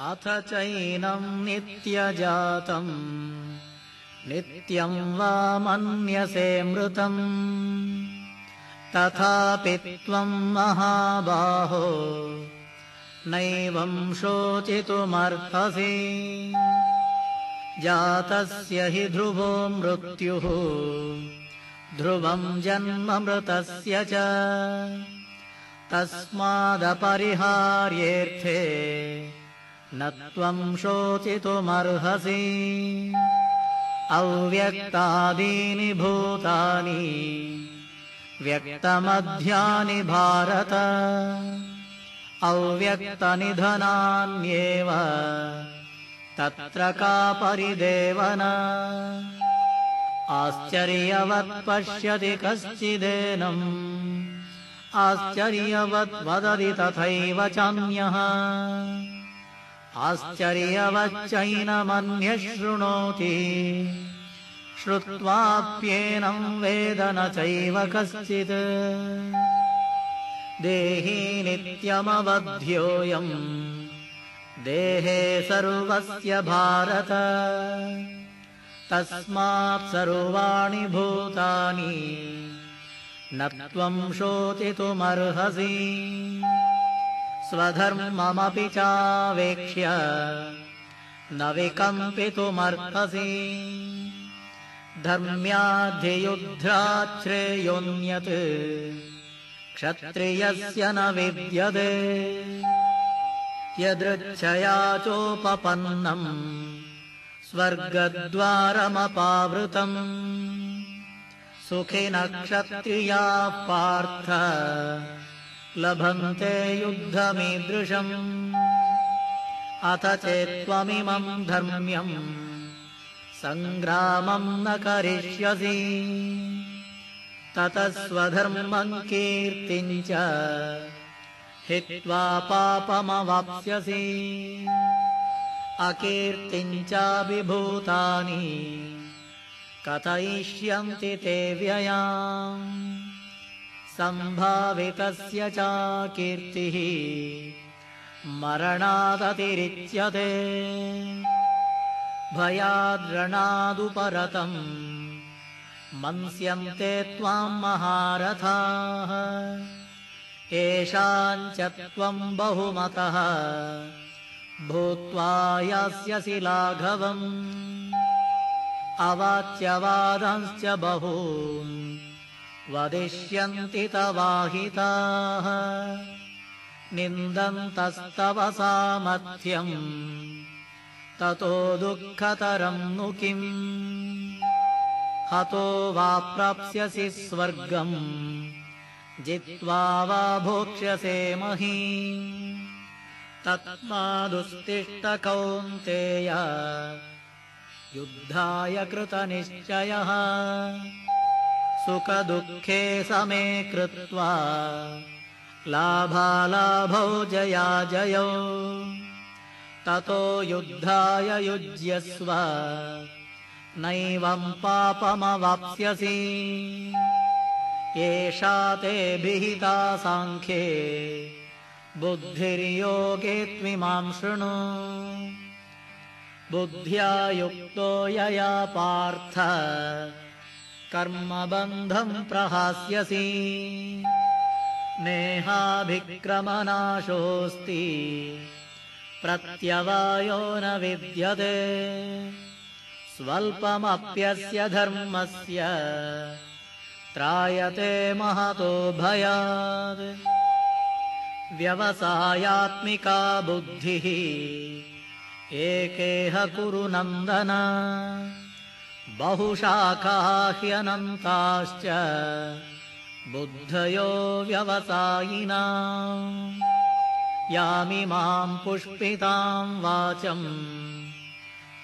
अथ चैनम् नित्यजातम्। नित्यम् वा मन्यसे मृतम्। तथापि त्वम् महाबाहो नैवम् शोचितुमर्हसि। जातस्य हि ध्रुवो मृत्युः ध्रुवम् जन्ममृतस्य च। तस्मादपरिहार्येऽर्थे न त्वम् शोचितुमर्हसि। अव्यक्तादीनि भूतानि व्यक्तमध्यानि भारत। अव्यक्तनिधनान्येव तत्र का परिदेवना आश्चर्यवत् पश्यति कश्चिदेनम् आश्चर्यवत् वदति तथैव चान्यः आश्चर्यवच्चैनमन्यः शृणोति श्रुत्वाप्येनम् वेद न चैव कश्चित्। देही नित्यमवध्योऽयम् देहे सर्वस्य भारत। तस्मात् सर्वाणि भूतानि। न त्वम् शोचितुमर्हसि स्वधर्ममपि चावेक्ष्य। न विकम्पितुमर्हसि। धर्म्याधियुद्ध्राच्छ्रेयोऽन्यत् क्षत्रियस्य न विद्यते। यदृच्छया चोपपन्नम्। स्वर्गद्वारमपावृतम्। सुखिनक्षत्रिया पार्थ लभन्ते युद्धमीदृशम्। अथ चेत्त्वमिमम् धर्म्यम्। सङ्ग्रामम् न करिष्यसि। ततः स्वधर्मम् कीर्तिम् च हित्वा पापमवाप्स्यसि। अकीर्तिम् चाभिभूतानि कथयिष्यन्ति ते व्ययाम् सम्भावितस्य च कीर्तिः मरणादतिरिच्यते। भयाद्रणादुपरतम् मन्स्यन्ते त्वाम् महारथाः। येषाञ्च त्वम् बहुमतः भूत्वा यास्यसि लाघवम् अवाच्यवादंश्च बहून् वदिष्यन्ति तवाहिताः। निन्दन्तस्तव सामर्थ्यम्। ततो दुःखतरम् नु किम्? हतो वा प्राप्स्यसि स्वर्गम्। जित्वा वा भोक्ष्यसे मही। कौन्तेय। युद्धाय कृतनिश्चयः सुखदुःखे समे कृत्वा लाभालाभौ जया जयौ। ततो युद्धाय युज्यस्व नैवम् पापमवाप्स्यसि। एषा ते विहिता साङ्ख्ये बुद्धिर्योगे त्विमाम् शृणु। बुद्ध्या युक्तो यया पार्थ कर्मबन्धम् प्रहास्यसि। नेहाभिक्रमनाशोऽस्ति। प्रत्यवायो न विद्यते। स्वल्पमप्यस्य धर्मस्य त्रायते महतो भयात्। व्यवसायात्मिका बुद्धिः एकेह कुरु नन्दन बहुशाखा ह्यनन्ताश्च बुद्धयो व्यवसायिना। यामिमाम् पुष्पिताम् वाचम्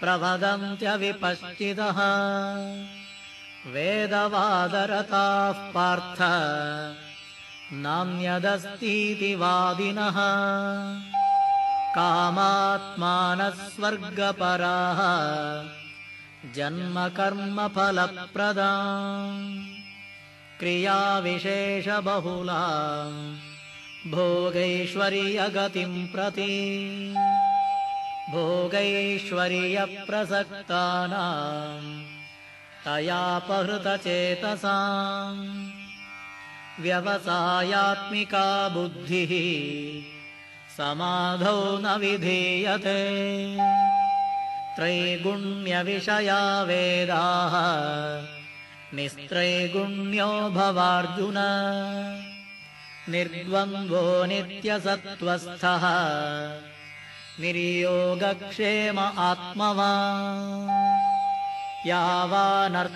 प्रवदन्त्यविपश्चितः वेदवादरताः पार्थ नान्यदस्तीति वादिनः कामात्मानः स्वर्गपराः जन्मकर्मफलप्रदा क्रियाविशेषबहुला। भोगैश्वर्यगतिम् प्रति। भोगैश्वर्यप्रसक्तानाम्। तयापहृतचेतसाम्। व्यवसायात्मिका बुद्धिः। समाधौ न विधीयते त्रैगुण्यविषया वेदाः। निस्त्रैगुण्यो भवार्जुन। निर्द्वन्द्वो नित्यसत्त्वस्थः। निर्योगक्षेम आत्मवा। यावानर्थबुदपाने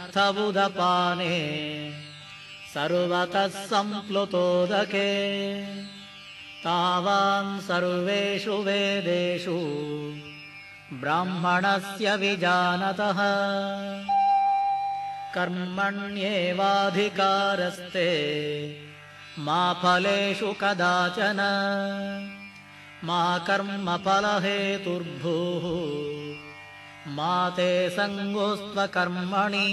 सर्वतः सम्प्लुतोदके तावान् सर्वेषु वेदेषु ब्राह्मणस्य विजानतः। कर्मण्येवाधिकारस्ते मा फलेषु कदाचन। मा कर्मफलहेतुर्भूः मा ते सङ्गोस्त्वकर्मणि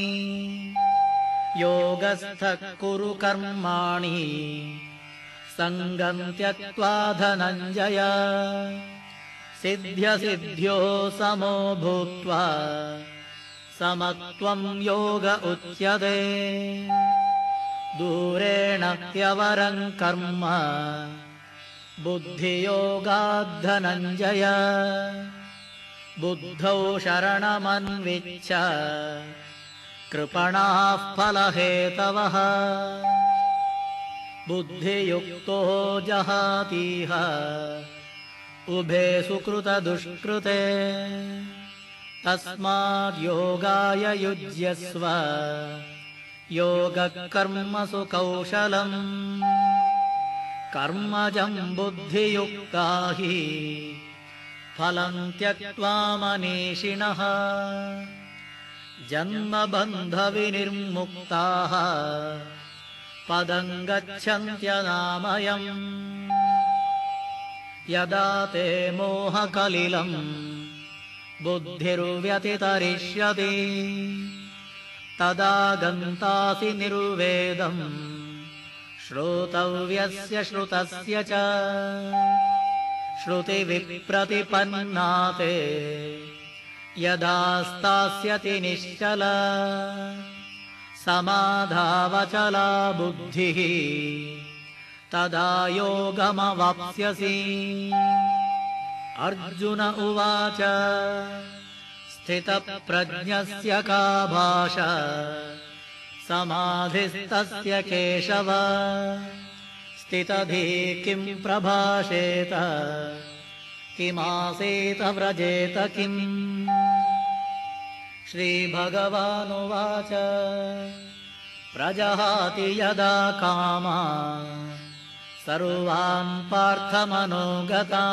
योगस्थः कुरु कर्माणि। सङ्गम् त्यक्त्वा धनञ्जय सिद्ध्यसिद्ध्यो समो भूत्वा समत्वम् योग उच्यते। दूरेण ह्यवरम् कर्म बुद्धियोगाद्धनञ्जय। बुद्धौ शरणमन्विच्छ कृपणाः फलहेतवः। बुद्धियुक्तो जहातीह उभे सुकृतदुष्कृते। तस्माद्योगाय युज्यस्व। योगकर्मसु कौशलम् कर्मजम् बुद्धियुक्ता हि। फलम् त्यक्त्वा मनीषिणः। जन्मबन्धविनिर्मुक्ताः। पदम् गच्छन्त्यनामयम् यदा ते मोहकलिलम् बुद्धिर्व्यतितरिष्यति तदा गन्तासि निर्वेदम् श्रोतव्यस्य श्रुतस्य च। श्रुतिविप्रतिपन्नाते यदा स्थास्यति निश्चल समाधावचला बुद्धिः तदा योगमवाप्स्यसि। अर्जुन उवाच स्थितप्रज्ञस्य का भाषा समाधिस्तस्य केशव स्थितधी किम् प्रभाषेत किमासेत व्रजेत किम्? श्रीभगवानुवाच प्रजहाति यदा कामा सर्वान् पार्थमनोगता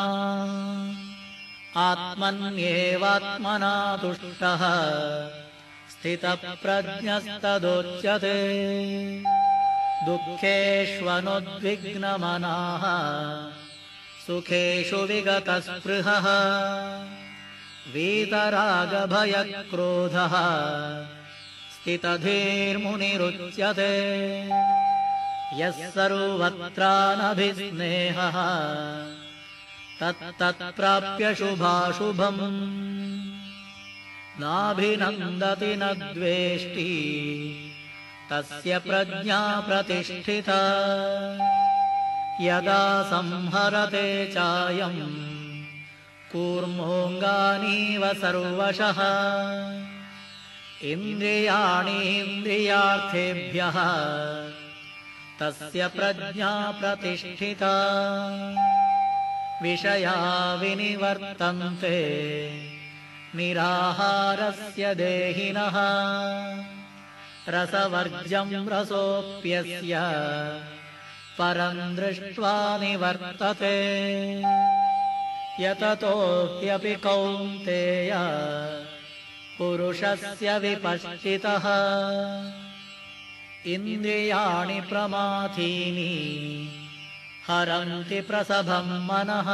आत्मन्येवात्मना तुष्टः स्थितप्रज्ञस्तदोच्यते। दुःखेष्वनुद्विग्नमनाः सुखेषु विगतस्पृहः। वीतरागभयक्रोधः स्थितधीर्मुनिरुच्यते यः सर्वत्रानभिस्नेहः। तत्तत्प्राप्य शुभाशुभम्। नाभिनन्दति न द्वेष्टि। तस्य प्रज्ञा प्रतिष्ठिता। यदा संहरते चायम् कूर्मोऽङ्गानीव सर्वशः। इन्द्रियाणीन्द्रियार्थेभ्यः तस्य प्रज्ञा प्रतिष्ठिता। विषया विनिवर्तन्ते। निराहारस्य देहिनः। रसवर्जम् रसोऽप्यस्य। परम् दृष्ट्वा निवर्तते। यततोऽप्यपि कौन्तेय। पुरुषस्य विपश्चितः इन्द्रियाणि प्रमाथीनि हरन्ति प्रसभम् मनः